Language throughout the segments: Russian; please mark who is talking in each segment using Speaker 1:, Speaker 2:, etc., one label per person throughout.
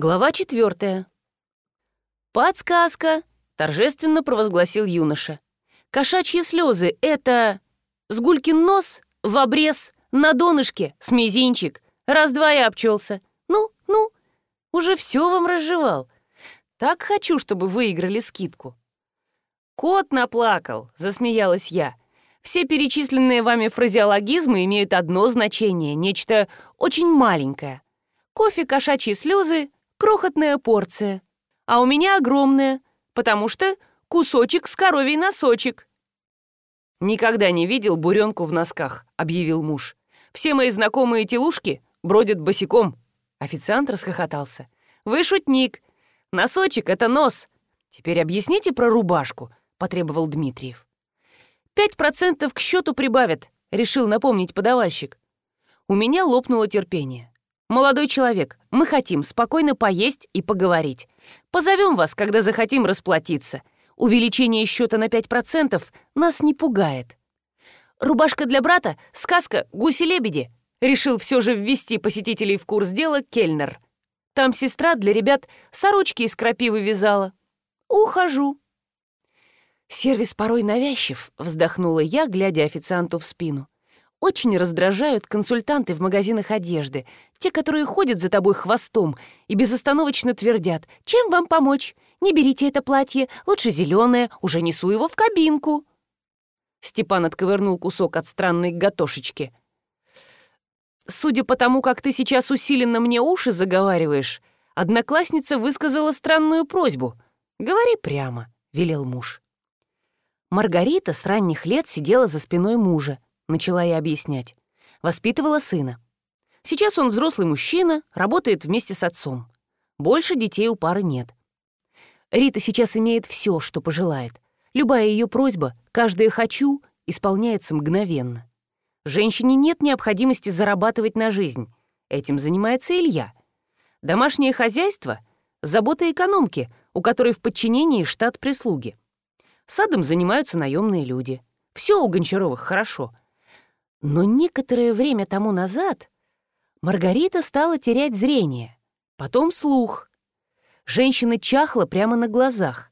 Speaker 1: Глава четвертая. «Подсказка!» — торжественно провозгласил юноша. «Кошачьи слезы — это... Сгулькин нос в обрез, на донышке, с мизинчик. Раз-два я обчелся. Ну, ну, уже все вам разжевал. Так хочу, чтобы выиграли скидку». «Кот наплакал!» — засмеялась я. «Все перечисленные вами фразеологизмы имеют одно значение, нечто очень маленькое. Кофе, кошачьи слезы, крохотная порция. А у меня огромная, потому что кусочек с коровий носочек. «Никогда не видел буренку в носках», — объявил муж. «Все мои знакомые телушки бродят босиком». Официант расхохотался. «Вы шутник. Носочек — это нос. Теперь объясните про рубашку», — потребовал Дмитриев. «Пять процентов к счету прибавят», — решил напомнить подавальщик. У меня лопнуло терпение. «Молодой человек, мы хотим спокойно поесть и поговорить. Позовем вас, когда захотим расплатиться. Увеличение счета на 5% нас не пугает». «Рубашка для брата? Сказка «Гуси-лебеди»» решил все же ввести посетителей в курс дела Кельнер. Там сестра для ребят сорочки из крапивы вязала. «Ухожу». «Сервис порой навязчив», — вздохнула я, глядя официанту в спину. Очень раздражают консультанты в магазинах одежды, те, которые ходят за тобой хвостом и безостановочно твердят «Чем вам помочь? Не берите это платье, лучше зеленое, уже несу его в кабинку». Степан отковырнул кусок от странной готошечки. «Судя по тому, как ты сейчас усиленно мне уши заговариваешь, одноклассница высказала странную просьбу. Говори прямо», — велел муж. Маргарита с ранних лет сидела за спиной мужа начала я объяснять. Воспитывала сына. Сейчас он взрослый мужчина, работает вместе с отцом. Больше детей у пары нет. Рита сейчас имеет все, что пожелает. Любая ее просьба, каждое «хочу» исполняется мгновенно. Женщине нет необходимости зарабатывать на жизнь. Этим занимается Илья. Домашнее хозяйство — забота экономки, у которой в подчинении штат прислуги. Садом занимаются наемные люди. Все у Гончаровых хорошо, но некоторое время тому назад Маргарита стала терять зрение, потом слух. Женщина чахла прямо на глазах.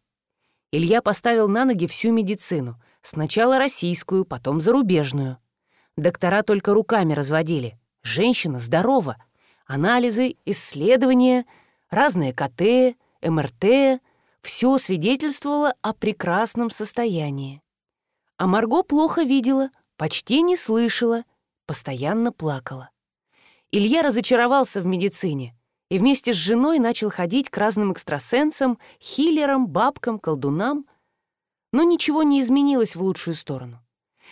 Speaker 1: Илья поставил на ноги всю медицину, сначала российскую, потом зарубежную. Доктора только руками разводили. Женщина здорова. Анализы, исследования, разные КТ, МРТ — все свидетельствовало о прекрасном состоянии. А Марго плохо видела, почти не слышала, постоянно плакала. Илья разочаровался в медицине и вместе с женой начал ходить к разным экстрасенсам, хиллерам, бабкам, колдунам. Но ничего не изменилось в лучшую сторону.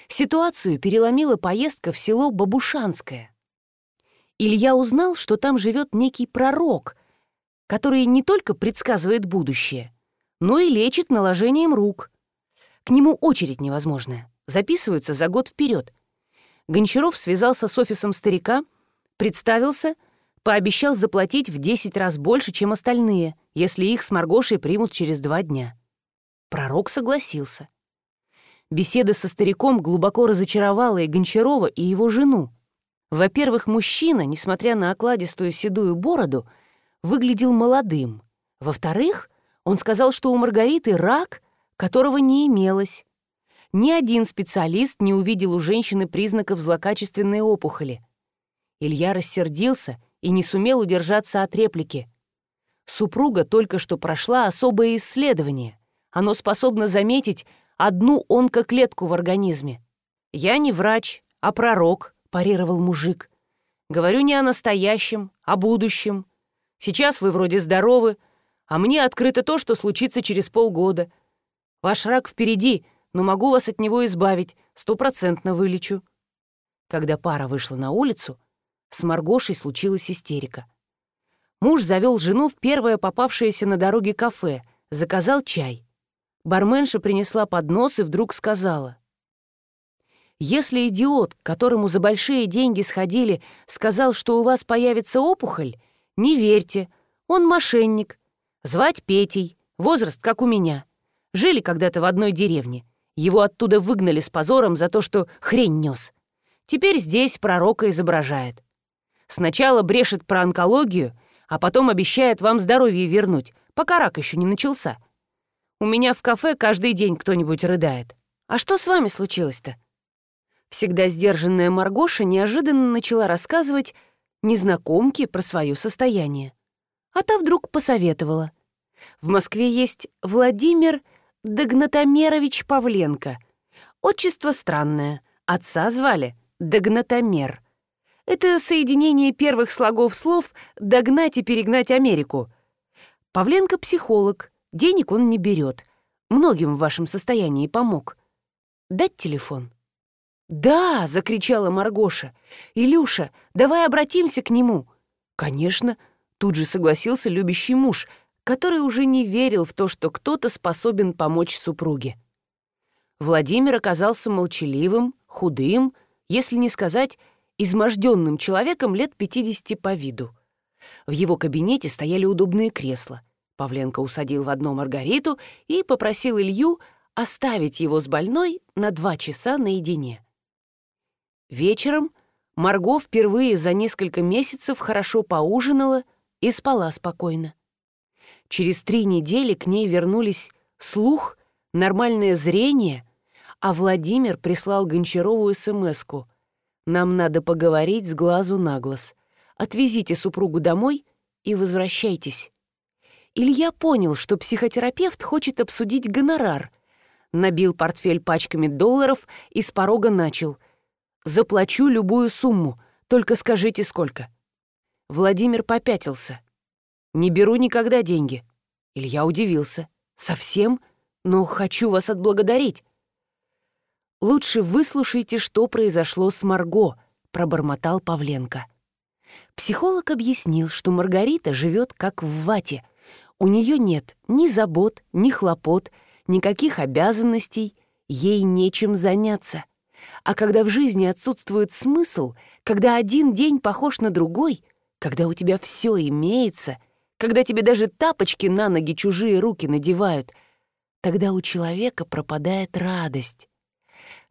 Speaker 1: Ситуацию переломила поездка в село Бабушанское. Илья узнал, что там живет некий пророк, который не только предсказывает будущее, но и лечит наложением рук. К нему очередь невозможная записываются за год вперед. Гончаров связался с офисом старика, представился, пообещал заплатить в 10 раз больше, чем остальные, если их с Маргошей примут через два дня. Пророк согласился. Беседа со стариком глубоко разочаровала и Гончарова, и его жену. Во-первых, мужчина, несмотря на окладистую седую бороду, выглядел молодым. Во-вторых, он сказал, что у Маргариты рак, которого не имелось, ни один специалист не увидел у женщины признаков злокачественной опухоли. Илья рассердился и не сумел удержаться от реплики. Супруга только что прошла особое исследование. Оно способно заметить одну онкоклетку в организме. «Я не врач, а пророк», – парировал мужик. «Говорю не о настоящем, а будущем. Сейчас вы вроде здоровы, а мне открыто то, что случится через полгода. Ваш рак впереди, но могу вас от него избавить, стопроцентно вылечу». Когда пара вышла на улицу, с Маргошей случилась истерика. Муж завел жену в первое попавшееся на дороге кафе, заказал чай. Барменша принесла поднос и вдруг сказала. «Если идиот, к которому за большие деньги сходили, сказал, что у вас появится опухоль, не верьте, он мошенник. Звать Петей, возраст как у меня. Жили когда-то в одной деревне. Его оттуда выгнали с позором за то, что хрень нес. Теперь здесь пророка изображает. Сначала брешет про онкологию, а потом обещает вам здоровье вернуть, пока рак еще не начался. У меня в кафе каждый день кто-нибудь рыдает. А что с вами случилось-то? Всегда сдержанная Маргоша неожиданно начала рассказывать незнакомке про свое состояние. А та вдруг посоветовала. В Москве есть Владимир Дагнатомерович Павленко. Отчество странное. Отца звали Дагнатомер. Это соединение первых слогов слов «догнать» и «перегнать Америку». Павленко – психолог. Денег он не берет. Многим в вашем состоянии помог. Дать телефон? «Да!» — закричала Маргоша. «Илюша, давай обратимся к нему!» «Конечно!» — тут же согласился любящий муж – который уже не верил в то, что кто-то способен помочь супруге. Владимир оказался молчаливым, худым, если не сказать изможденным человеком лет 50 по виду. В его кабинете стояли удобные кресла. Павленко усадил в одно Маргариту и попросил Илью оставить его с больной на два часа наедине. Вечером Марго впервые за несколько месяцев хорошо поужинала и спала спокойно. Через три недели к ней вернулись слух, нормальное зрение, а Владимир прислал Гончарову смс -ку. «Нам надо поговорить с глазу на глаз. Отвезите супругу домой и возвращайтесь». Илья понял, что психотерапевт хочет обсудить гонорар. Набил портфель пачками долларов и с порога начал. «Заплачу любую сумму, только скажите, сколько». Владимир попятился. Не беру никогда деньги». Илья удивился. «Совсем? Но хочу вас отблагодарить». «Лучше выслушайте, что произошло с Марго», — пробормотал Павленко. Психолог объяснил, что Маргарита живет как в вате. У нее нет ни забот, ни хлопот, никаких обязанностей, ей нечем заняться. А когда в жизни отсутствует смысл, когда один день похож на другой, когда у тебя все имеется — когда тебе даже тапочки на ноги чужие руки надевают, тогда у человека пропадает радость.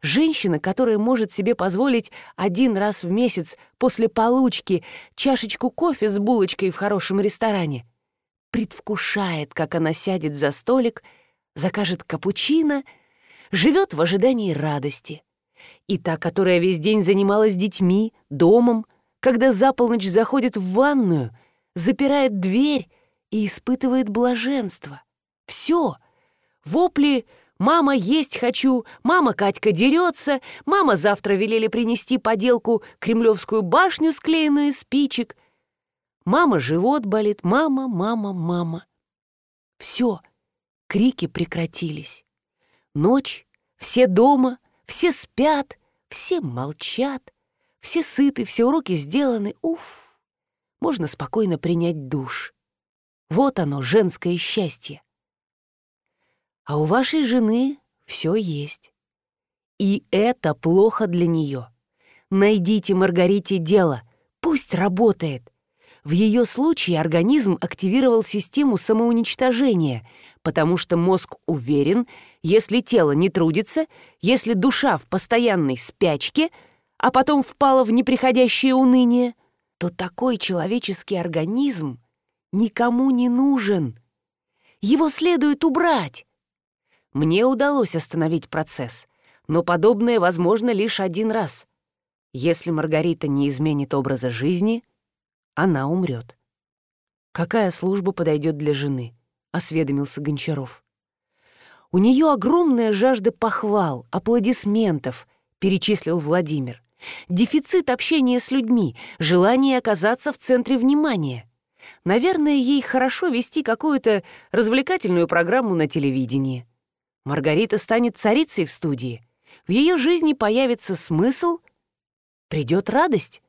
Speaker 1: Женщина, которая может себе позволить один раз в месяц после получки чашечку кофе с булочкой в хорошем ресторане, предвкушает, как она сядет за столик, закажет капучино, живет в ожидании радости. И та, которая весь день занималась детьми, домом, когда за полночь заходит в ванную — запирает дверь и испытывает блаженство. Все. Вопли «Мама, есть хочу!» «Мама, Катька дерется!» «Мама, завтра велели принести поделку кремлевскую башню, склеенную из спичек!» «Мама, живот болит! Мама, мама, мама!» Все. Крики прекратились. Ночь. Все дома. Все спят. Все молчат. Все сыты, все уроки сделаны. Уф! можно спокойно принять душ. Вот оно, женское счастье. А у вашей жены все есть. И это плохо для нее. Найдите Маргарите дело, пусть работает. В ее случае организм активировал систему самоуничтожения, потому что мозг уверен, если тело не трудится, если душа в постоянной спячке, а потом впала в неприходящее уныние — что такой человеческий организм никому не нужен. Его следует убрать. Мне удалось остановить процесс, но подобное возможно лишь один раз. Если Маргарита не изменит образа жизни, она умрет. «Какая служба подойдет для жены?» — осведомился Гончаров. «У нее огромная жажда похвал, аплодисментов», — перечислил Владимир. Дефицит общения с людьми, желание оказаться в центре внимания. Наверное, ей хорошо вести какую-то развлекательную программу на телевидении. Маргарита станет царицей в студии. В ее жизни появится смысл, придет радость.